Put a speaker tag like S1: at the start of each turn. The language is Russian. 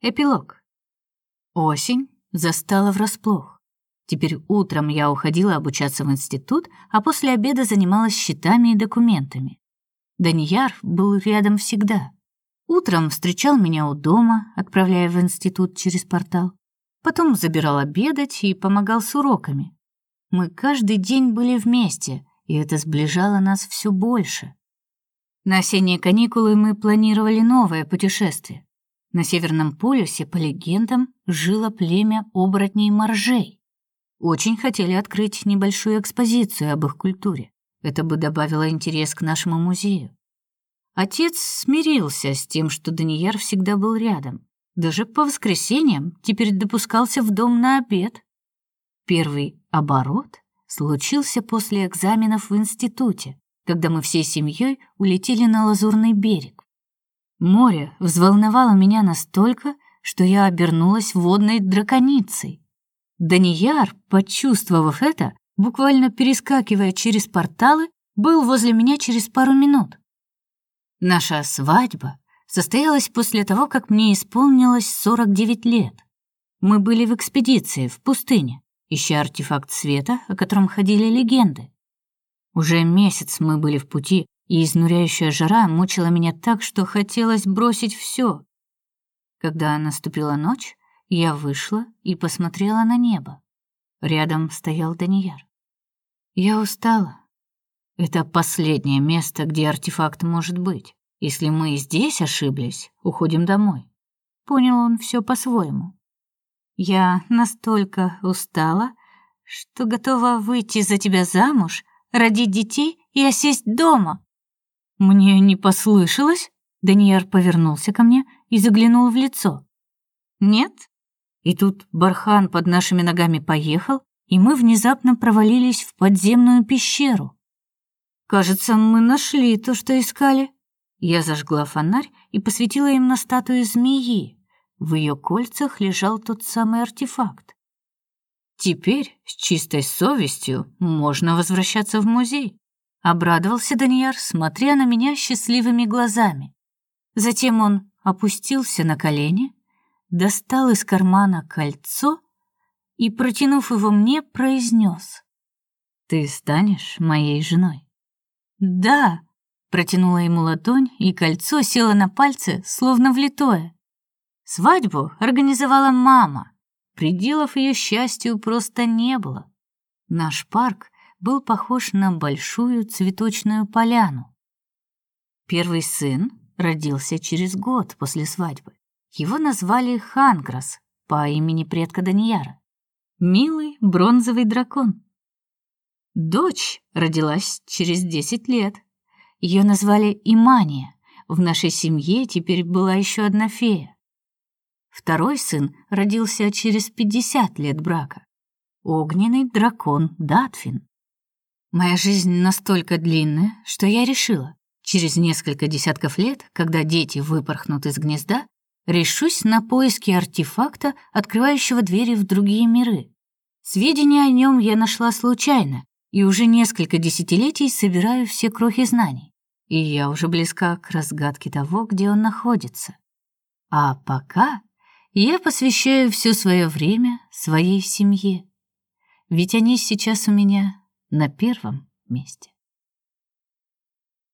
S1: Эпилог. Осень застала врасплох. Теперь утром я уходила обучаться в институт, а после обеда занималась счетами и документами. Данияр был рядом всегда. Утром встречал меня у дома, отправляя в институт через портал. Потом забирал обедать и помогал с уроками. Мы каждый день были вместе, и это сближало нас все больше. На осенние каникулы мы планировали новое путешествие. На Северном полюсе, по легендам, жило племя оборотней-моржей. Очень хотели открыть небольшую экспозицию об их культуре. Это бы добавило интерес к нашему музею. Отец смирился с тем, что Данияр всегда был рядом. Даже по воскресеньям теперь допускался в дом на обед. Первый оборот случился после экзаменов в институте, когда мы всей семьей улетели на Лазурный берег. Море взволновало меня настолько, что я обернулась водной драконицей. Данияр, почувствовав это, буквально перескакивая через порталы, был возле меня через пару минут. Наша свадьба состоялась после того, как мне исполнилось 49 лет. Мы были в экспедиции в пустыне, ища артефакт света, о котором ходили легенды. Уже месяц мы были в пути, и изнуряющая жара мучила меня так, что хотелось бросить все. Когда наступила ночь, я вышла и посмотрела на небо. Рядом стоял Данияр. Я устала. Это последнее место, где артефакт может быть. Если мы здесь ошиблись, уходим домой. Понял он все по-своему. Я настолько устала, что готова выйти за тебя замуж родить детей и осесть дома. Мне не послышалось? Даниэр повернулся ко мне и заглянул в лицо. Нет? И тут бархан под нашими ногами поехал, и мы внезапно провалились в подземную пещеру. Кажется, мы нашли то, что искали. Я зажгла фонарь и посветила им на статую змеи. В ее кольцах лежал тот самый артефакт. Теперь с чистой совестью можно возвращаться в музей, обрадовался Данияр, смотря на меня счастливыми глазами. Затем он опустился на колени, достал из кармана кольцо и, протянув его мне, произнес: "Ты станешь моей женой". "Да", протянула ему ладонь, и кольцо село на пальце, словно влитое. Свадьбу организовала мама. Пределов ее счастью просто не было. Наш парк был похож на большую цветочную поляну. Первый сын родился через год после свадьбы. Его назвали Ханграс по имени предка Данияра. Милый бронзовый дракон. Дочь родилась через 10 лет. Ее назвали Имания. В нашей семье теперь была еще одна фея. Второй сын родился через 50 лет брака. Огненный дракон Датфин. Моя жизнь настолько длинная, что я решила, через несколько десятков лет, когда дети выпорхнут из гнезда, решусь на поиски артефакта, открывающего двери в другие миры. Сведения о нем я нашла случайно, и уже несколько десятилетий собираю все крохи знаний. И я уже близка к разгадке того, где он находится. А пока я посвящаю все свое время своей семье, ведь они сейчас у меня на первом месте.